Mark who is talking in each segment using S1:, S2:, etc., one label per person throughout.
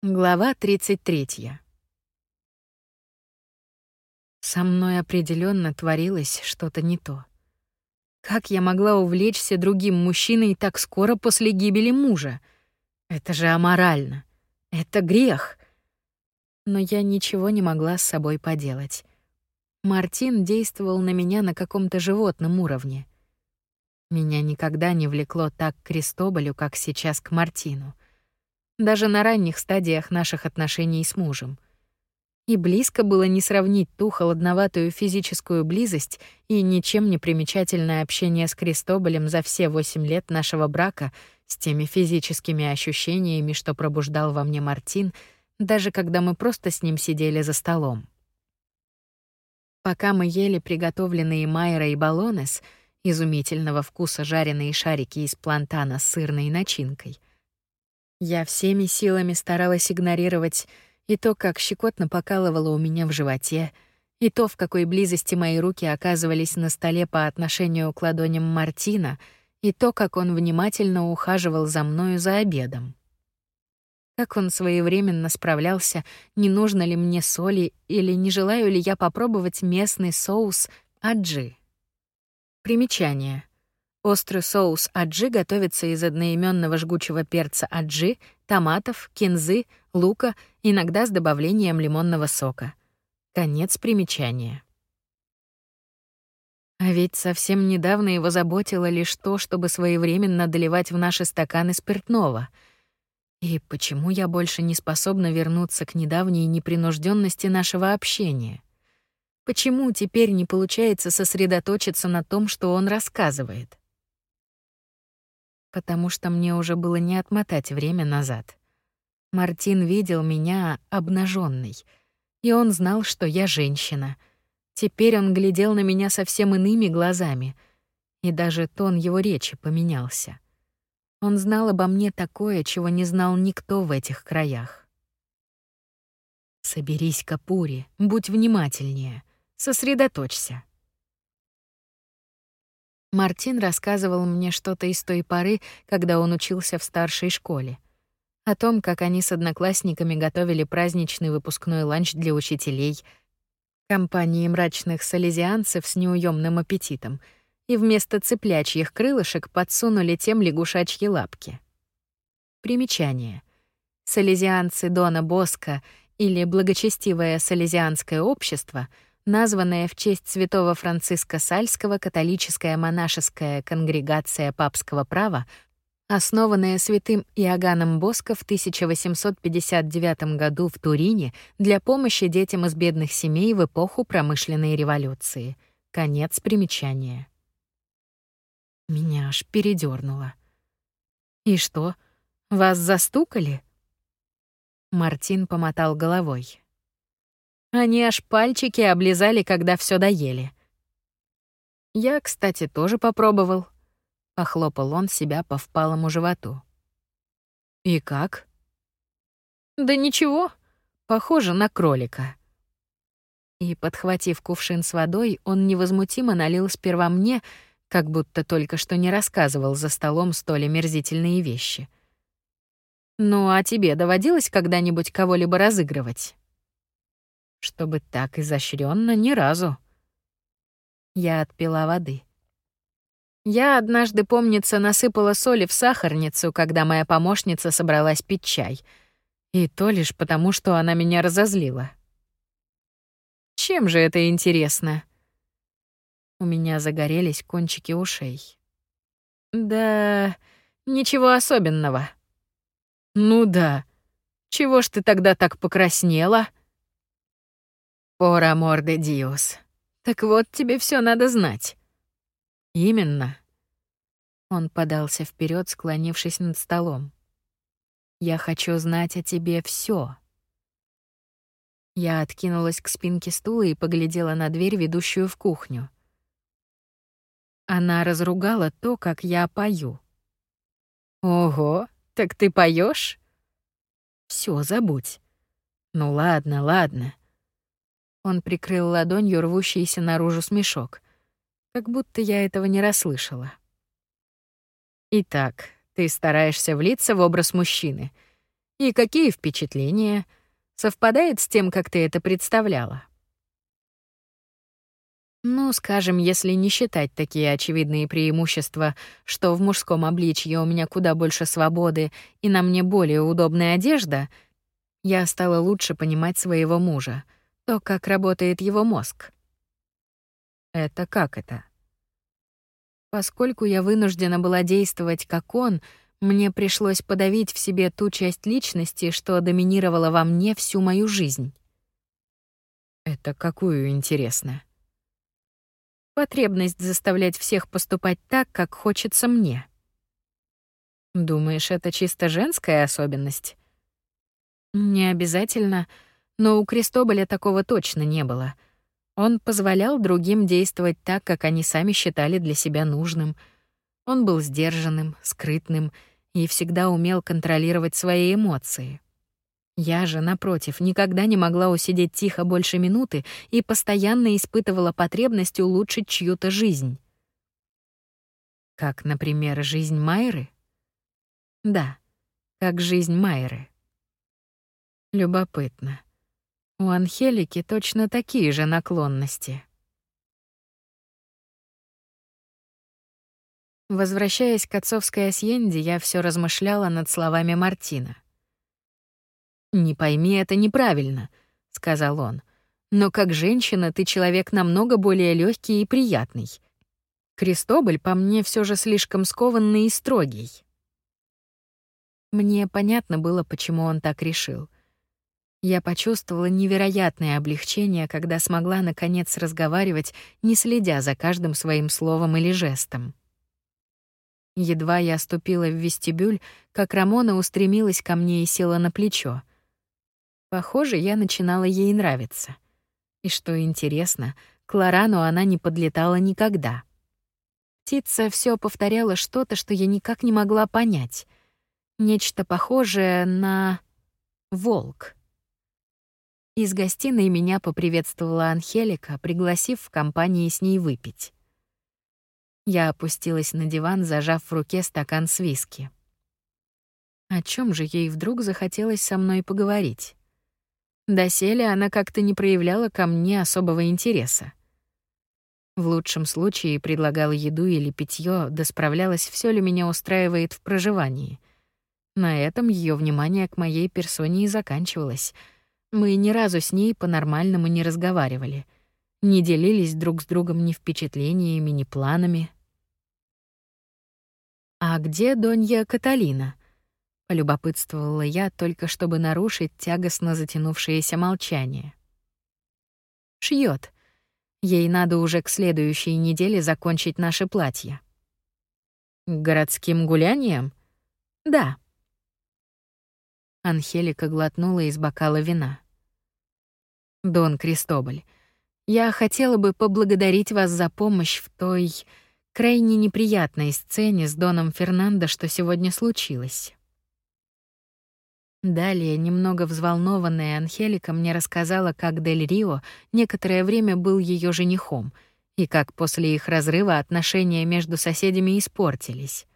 S1: Глава 33. Со мной определенно творилось что-то не то. Как я могла увлечься другим мужчиной так скоро после гибели мужа? Это же аморально. Это грех. Но я ничего не могла с собой поделать. Мартин действовал на меня на каком-то животном уровне. Меня никогда не влекло так к Крестоболю, как сейчас к Мартину даже на ранних стадиях наших отношений с мужем. И близко было не сравнить ту холодноватую физическую близость и ничем не примечательное общение с Кристоболем за все восемь лет нашего брака с теми физическими ощущениями, что пробуждал во мне Мартин, даже когда мы просто с ним сидели за столом. Пока мы ели приготовленные майра и баллонес, изумительного вкуса жареные шарики из плантана с сырной начинкой — я всеми силами старалась игнорировать и то, как щекотно покалывало у меня в животе, и то, в какой близости мои руки оказывались на столе по отношению к ладоням Мартина, и то, как он внимательно ухаживал за мною за обедом. Как он своевременно справлялся, не нужно ли мне соли или не желаю ли я попробовать местный соус аджи. Примечание. Острый соус аджи готовится из одноименного жгучего перца аджи, томатов, кинзы, лука, иногда с добавлением лимонного сока. Конец примечания. А ведь совсем недавно его заботило лишь то, чтобы своевременно доливать в наши стаканы спиртного. И почему я больше не способна вернуться к недавней непринужденности нашего общения? Почему теперь не получается сосредоточиться на том, что он рассказывает? Потому что мне уже было не отмотать время назад. Мартин видел меня обнаженной, и он знал, что я женщина. Теперь он глядел на меня совсем иными глазами, и даже тон его речи поменялся. Он знал обо мне такое, чего не знал никто в этих краях. Соберись, Капури, будь внимательнее, сосредоточься. Мартин рассказывал мне что-то из той поры, когда он учился в старшей школе. О том, как они с одноклассниками готовили праздничный выпускной ланч для учителей, компании мрачных салезианцев с неуемным аппетитом, и вместо цыплячьих крылышек подсунули тем лягушачьи лапки. Примечание. Салезианцы Дона Боска или благочестивое салезианское общество — названная в честь святого Франциска Сальского католическая монашеская конгрегация папского права, основанная святым Иоганном Боско в 1859 году в Турине для помощи детям из бедных семей в эпоху промышленной революции. Конец примечания. Меня аж передёрнуло. «И что, вас застукали?» Мартин помотал головой. Они аж пальчики облизали, когда все доели. Я, кстати, тоже попробовал. Похлопал он себя по впалому животу. И как? Да ничего, похоже на кролика. И, подхватив кувшин с водой, он невозмутимо налил сперва мне, как будто только что не рассказывал за столом столь омерзительные вещи. «Ну, а тебе доводилось когда-нибудь кого-либо разыгрывать?» Чтобы так изощренно ни разу. Я отпила воды. Я однажды, помнится, насыпала соли в сахарницу, когда моя помощница собралась пить чай. И то лишь потому, что она меня разозлила. Чем же это интересно? У меня загорелись кончики ушей. Да, ничего особенного. Ну да. Чего ж ты тогда так покраснела? «Пор амор де диос. Так вот, тебе все надо знать». «Именно». Он подался вперед, склонившись над столом. «Я хочу знать о тебе все. Я откинулась к спинке стула и поглядела на дверь, ведущую в кухню. Она разругала то, как я пою. «Ого, так ты поешь? Все, забудь. Ну ладно, ладно. Он прикрыл ладонью рвущийся наружу смешок. Как будто я этого не расслышала. «Итак, ты стараешься влиться в образ мужчины. И какие впечатления? Совпадает с тем, как ты это представляла? Ну, скажем, если не считать такие очевидные преимущества, что в мужском обличье у меня куда больше свободы и на мне более удобная одежда, я стала лучше понимать своего мужа, то, как работает его мозг. Это как это? Поскольку я вынуждена была действовать как он, мне пришлось подавить в себе ту часть личности, что доминировала во мне всю мою жизнь. Это какую, интересно? Потребность заставлять всех поступать так, как хочется мне. Думаешь, это чисто женская особенность? Не обязательно, но у Крестоболя такого точно не было. Он позволял другим действовать так, как они сами считали для себя нужным. Он был сдержанным, скрытным и всегда умел контролировать свои эмоции. Я же, напротив, никогда не могла усидеть тихо больше минуты и постоянно испытывала потребность улучшить чью-то жизнь. Как, например, жизнь Майры? Да, как жизнь Майры. Любопытно. У Анхелики точно такие же наклонности. Возвращаясь к отцовской Асьенде, я все размышляла над словами Мартина. «Не пойми это неправильно», — сказал он. «Но как женщина ты человек намного более легкий и приятный. Крестоболь по мне все же слишком скованный и строгий». Мне понятно было, почему он так решил. Я почувствовала невероятное облегчение, когда смогла наконец разговаривать, не следя за каждым своим словом или жестом. Едва я ступила в вестибюль, как Рамона устремилась ко мне и села на плечо. Похоже, я начинала ей нравиться. И что интересно, к Лорану она не подлетала никогда. Птица все повторяла что-то, что я никак не могла понять. Нечто похожее на волк. Из гостиной меня поприветствовала Анхелика, пригласив в компании с ней выпить. Я опустилась на диван, зажав в руке стакан с виски. О чем же ей вдруг захотелось со мной поговорить? Доселе она как-то не проявляла ко мне особого интереса. В лучшем случае предлагала еду или питье, да справлялась, все ли меня устраивает в проживании. На этом ее внимание к моей персоне и заканчивалось. Мы ни разу с ней по-нормальному не разговаривали, не делились друг с другом ни впечатлениями, ни планами. «А где Донья Каталина?» — полюбопытствовала я, только чтобы нарушить тягостно затянувшееся молчание. «Шьёт. Ей надо уже к следующей неделе закончить наше платье». «К городским гуляниям?» «Да». Анхелика глотнула из бокала вина. «Дон Кристобаль, я хотела бы поблагодарить вас за помощь в той крайне неприятной сцене с Доном Фернандо, что сегодня случилось. Далее, немного взволнованная Анхелика мне рассказала, как Дель Рио некоторое время был ее женихом, и как после их разрыва отношения между соседями испортились.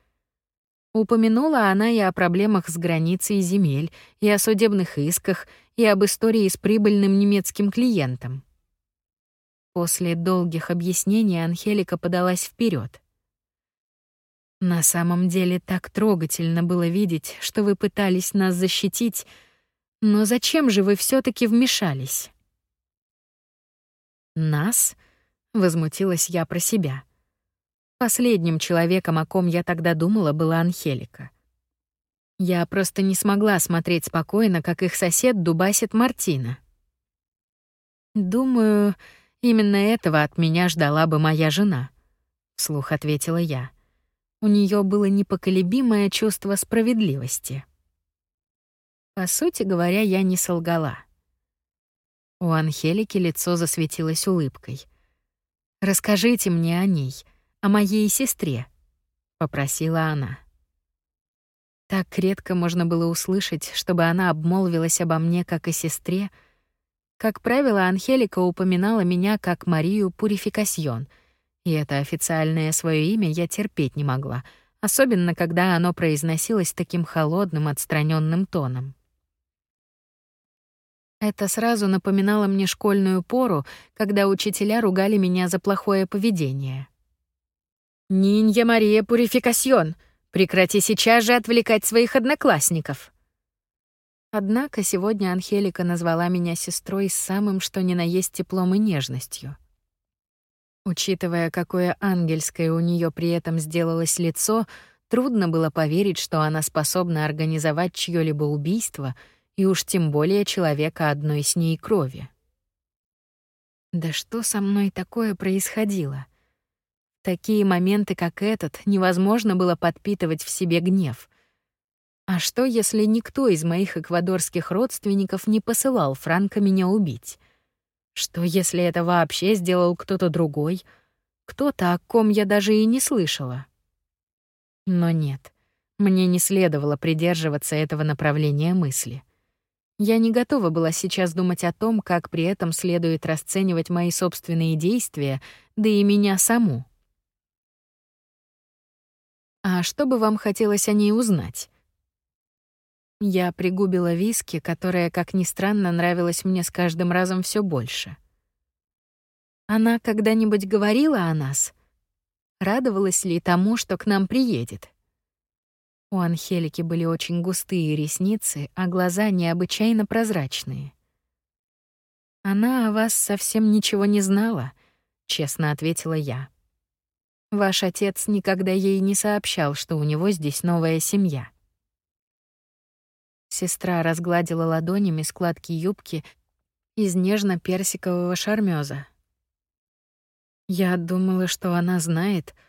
S1: Упомянула она и о проблемах с границей земель, и о судебных исках, и об истории с прибыльным немецким клиентом. После долгих объяснений Анхелика подалась вперед. На самом деле так трогательно было видеть, что вы пытались нас защитить, но зачем же вы все таки вмешались? Нас? возмутилась я про себя. Последним человеком, о ком я тогда думала, была Анхелика. Я просто не смогла смотреть спокойно, как их сосед дубасит Мартина. Думаю, Именно этого от меня ждала бы моя жена, вслух ответила я. У нее было непоколебимое чувство справедливости. По сути говоря, я не солгала. У Анхелики лицо засветилось улыбкой. Расскажите мне о ней, о моей сестре, попросила она. Так редко можно было услышать, чтобы она обмолвилась обо мне как о сестре, как правило, Анхелика упоминала меня как Марию Пурификасьон, и это официальное свое имя я терпеть не могла, особенно когда оно произносилось таким холодным, отстраненным тоном. Это сразу напоминало мне школьную пору, когда учителя ругали меня за плохое поведение. «Нинья Мария Пурификасьон, прекрати сейчас же отвлекать своих одноклассников!» Однако сегодня Анхелика назвала меня сестрой с самым что ни на есть теплом и нежностью. Учитывая, какое ангельское у нее при этом сделалось лицо, трудно было поверить, что она способна организовать чьё-либо убийство — и уж тем более человека одной с ней крови. Да что со мной такое происходило? Такие моменты, как этот, невозможно было подпитывать в себе гнев. А что, если никто из моих эквадорских родственников не посылал Франка меня убить? Что, если это вообще сделал кто-то другой? Кто-то, о ком я даже и не слышала? Но нет, мне не следовало придерживаться этого направления мысли. Я не готова была сейчас думать о том, как при этом следует расценивать мои собственные действия, да и меня саму. А что бы вам хотелось о ней узнать? Я пригубила виски, которая, как ни странно, нравилась мне с каждым разом все больше. Она когда-нибудь говорила о нас? Радовалась ли тому, что к нам приедет? У Анхелики были очень густые ресницы, а глаза необычайно прозрачные. «Она о вас совсем ничего не знала», — честно ответила я. «Ваш отец никогда ей не сообщал, что у него здесь новая семья». Сестра разгладила ладонями складки юбки из нежно-персикового шармёза. Я думала, что она знает, —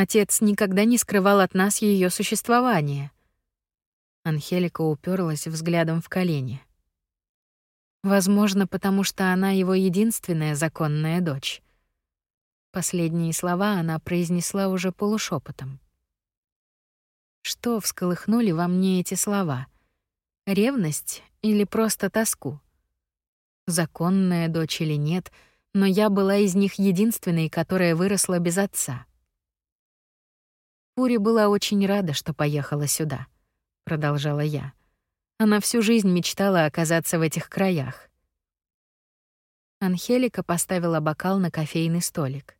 S1: Отец никогда не скрывал от нас ее существование. Анхелика уперлась взглядом в колени. Возможно, потому что она его единственная законная дочь. Последние слова она произнесла уже полушепотом. Что всколыхнули во мне эти слова? Ревность или просто тоску? Законная дочь или нет, но я была из них единственной, которая выросла без отца. Пури была очень рада, что поехала сюда, продолжала я. Она всю жизнь мечтала оказаться в этих краях. Анхелика поставила бокал на кофейный столик.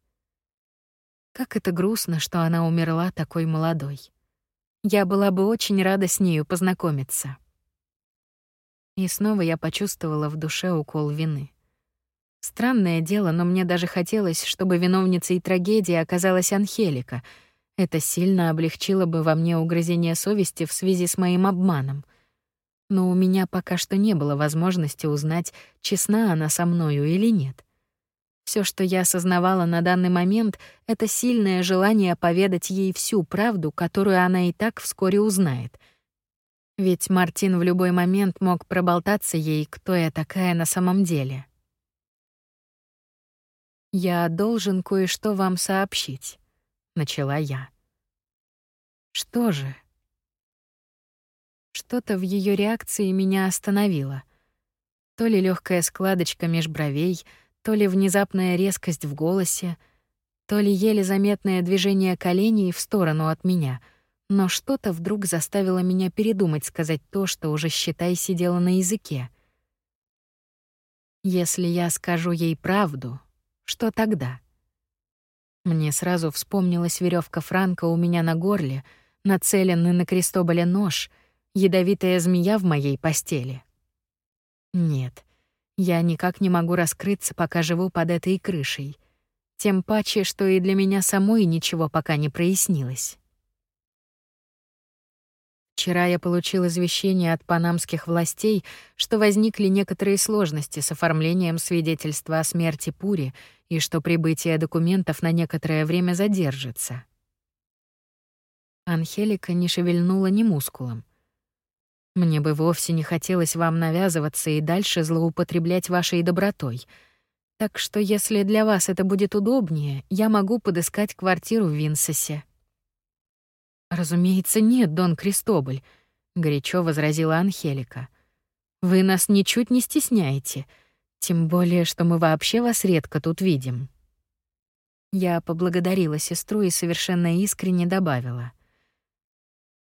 S1: Как это грустно, что она умерла такой молодой. Я была бы очень рада с нею познакомиться. И снова я почувствовала в душе укол вины. Странное дело, но мне даже хотелось, чтобы виновницей трагедии оказалась Анхелика — это сильно облегчило бы во мне угрызение совести в связи с моим обманом. Но у меня пока что не было возможности узнать, честна она со мною или нет. Все, что я осознавала на данный момент, это сильное желание поведать ей всю правду, которую она и так вскоре узнает. Ведь Мартин в любой момент мог проболтаться ей, кто я такая на самом деле. «Я должен кое-что вам сообщить», начала я. Что же? Что-то в ее реакции меня остановило. То ли легкая складочка меж бровей, то ли внезапная резкость в голосе, то ли еле заметное движение коленей в сторону от меня, но что-то вдруг заставило меня передумать сказать то, что уже, считай, сидело на языке. Если я скажу ей правду, что тогда? Мне сразу вспомнилась веревка Франка у меня на горле, нацеленный на Крестоболя нож, ядовитая змея в моей постели. Нет, я никак не могу раскрыться, пока живу под этой крышей. Тем паче, что и для меня самой ничего пока не прояснилось. Вчера я получил извещение от панамских властей, что возникли некоторые сложности с оформлением свидетельства о смерти Пури и что прибытие документов на некоторое время задержится. Анхелика не шевельнула ни мускулом. Мне бы вовсе не хотелось вам навязываться и дальше злоупотреблять вашей добротой. Так что если для вас это будет удобнее, я могу подыскать квартиру в Винсесе. Разумеется, нет, Дон Кристоболь, горячо возразила Анхелика. Вы нас ничуть не стесняете, тем более, что мы вообще вас редко тут видим. Я поблагодарила сестру и совершенно искренне добавила: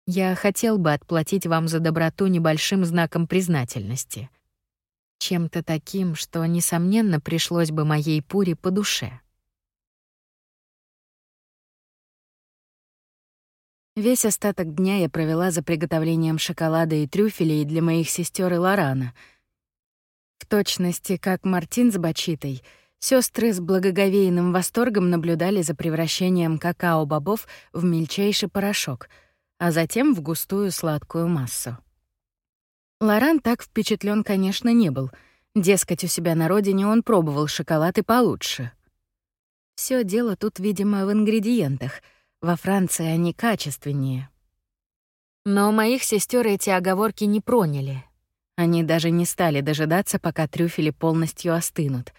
S1: Я хотел бы отплатить вам за доброту небольшим знаком признательности. Чем-то таким, что, несомненно, пришлось бы моей Пуре по душе. Весь остаток дня я провела за приготовлением шоколада и трюфелей для моих сестер и Лорана. В точности, как Мартин с Бачитой, сестры с благоговейным восторгом наблюдали за превращением какао-бобов в мельчайший порошок, а затем в густую сладкую массу. Лоран так впечатлен, конечно, не был. Дескать, у себя на родине он пробовал шоколад и получше. Все дело тут, видимо, в ингредиентах — во Франции они качественнее. Но моих сестер эти оговорки не проняли. Они даже не стали дожидаться, пока трюфели полностью остынут.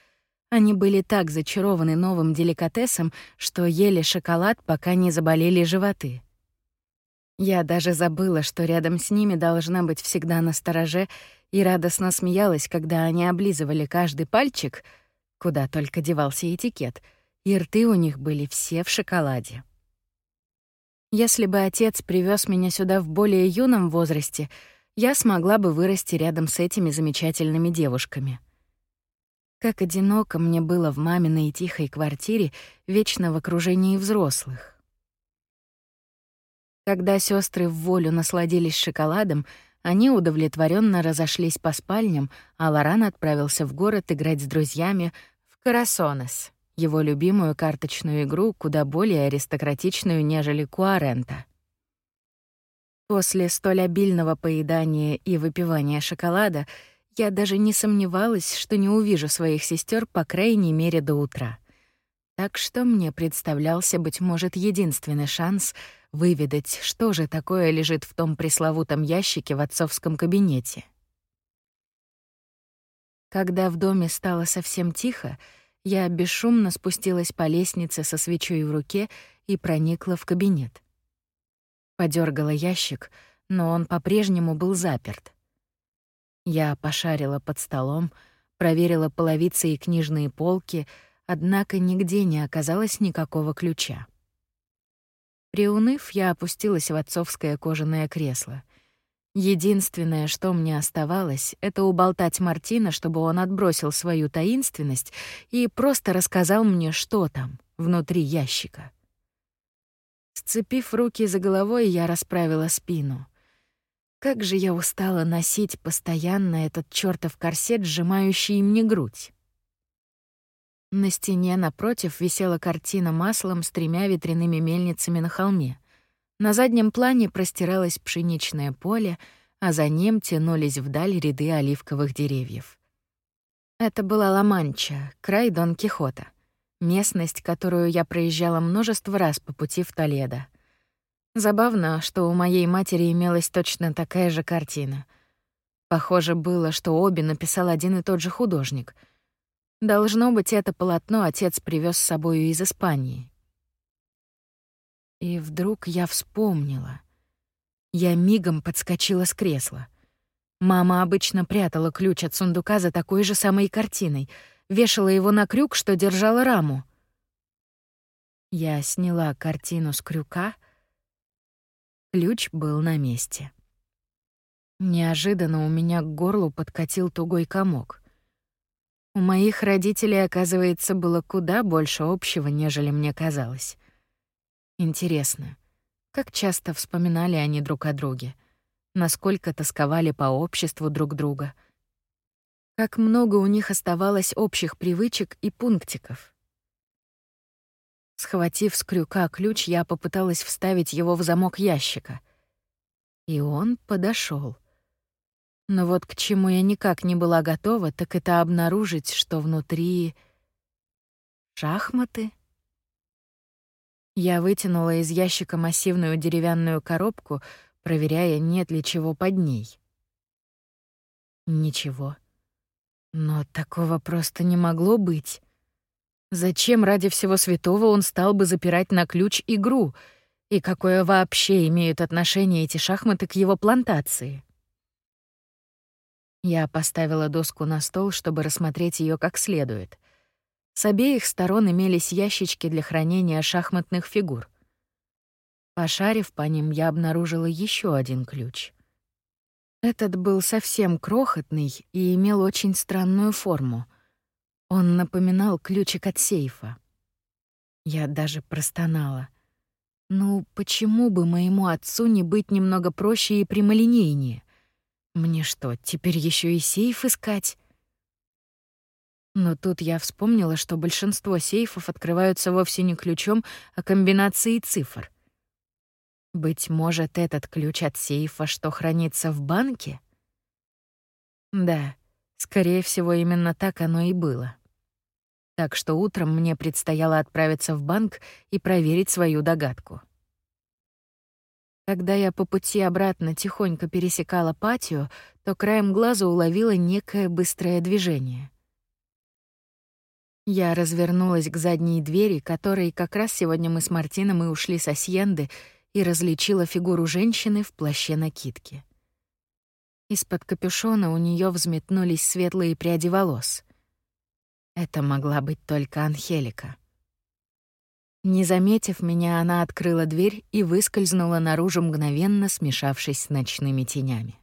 S1: Они были так зачарованы новым деликатесом, что ели шоколад, пока не заболели животы. Я даже забыла, что рядом с ними должна быть всегда на стороже, и радостно смеялась, когда они облизывали каждый пальчик, куда только девался этикет, и рты у них были все в шоколаде. Если бы отец привез меня сюда в более юном возрасте, я смогла бы вырасти рядом с этими замечательными девушками. Как одиноко мне было в маминой тихой квартире, вечно в окружении взрослых. Когда сестры в волю насладились шоколадом, они удовлетворенно разошлись по спальням, а Лоран отправился в город играть с друзьями в Карасонес его любимую карточную игру, куда более аристократичную, нежели Куарента. После столь обильного поедания и выпивания шоколада я даже не сомневалась, что не увижу своих сестер по крайней мере до утра. Так что мне представлялся, быть может, единственный шанс выведать, что же такое лежит в том пресловутом ящике в отцовском кабинете. Когда в доме стало совсем тихо, я бесшумно спустилась по лестнице со свечой в руке и проникла в кабинет. Подергала ящик, но он по-прежнему был заперт. Я пошарила под столом, проверила половицы и книжные полки, однако нигде не оказалось никакого ключа. Приуныв, я опустилась в отцовское кожаное кресло. Единственное, что мне оставалось, это уболтать Мартина, чтобы он отбросил свою таинственность и просто рассказал мне, что там, внутри ящика. Сцепив руки за головой, я расправила спину. Как же я устала носить постоянно этот чёртов корсет, сжимающий мне грудь. На стене напротив висела картина маслом с тремя ветряными мельницами на холме. На заднем плане простиралось пшеничное поле, а за ним тянулись вдаль ряды оливковых деревьев. Это была Ла-Манча, край Дон Кихота, местность, которую я проезжала множество раз по пути в Толедо. Забавно, что у моей матери имелась точно такая же картина. Похоже было, что обе написал один и тот же художник. Должно быть, это полотно отец привез с собою из Испании. И вдруг я вспомнила. Я мигом подскочила с кресла. Мама обычно прятала ключ от сундука за такой же самой картиной, вешала его на крюк, что держала раму. Я сняла картину с крюка. Ключ был на месте. Неожиданно у меня к горлу подкатил тугой комок. У моих родителей, оказывается, было куда больше общего, нежели мне казалось. Интересно, как часто вспоминали они друг о друге? Насколько тосковали по обществу друг друга? Как много у них оставалось общих привычек и пунктиков? Схватив с крюка ключ, я попыталась вставить его в замок ящика. И он подошел. Но вот к чему я никак не была готова, так это обнаружить, что внутри... Шахматы? Я вытянула из ящика массивную деревянную коробку, проверяя, нет ли чего под ней. Ничего. Но такого просто не могло быть. Зачем ради всего святого он стал бы запирать на ключ игру? И какое вообще имеют отношение эти шахматы к его плантации? Я поставила доску на стол, чтобы рассмотреть ее как следует. С обеих сторон имелись ящички для хранения шахматных фигур. Пошарив по ним, я обнаружила еще один ключ. Этот был совсем крохотный и имел очень странную форму. Он напоминал ключик от сейфа. Я даже простонала. Ну, почему бы моему отцу не быть немного проще и прямолинейнее? Мне что, теперь еще и сейф искать? Но тут я вспомнила, что большинство сейфов открываются вовсе не ключом, а комбинацией цифр. Быть может, этот ключ от сейфа, что хранится в банке? Да, скорее всего, именно так оно и было. Так что утром мне предстояло отправиться в банк и проверить свою догадку. Когда я по пути обратно тихонько пересекала патио, то краем глаза уловила некое быстрое движение. Я развернулась к задней двери, которой как раз сегодня мы с Мартином и ушли с Асьенды, и различила фигуру женщины в плаще-накидке. Из-под капюшона у нее взметнулись светлые пряди волос. Это могла быть только Анхелика. Не заметив меня, она открыла дверь и выскользнула наружу, мгновенно смешавшись с ночными тенями.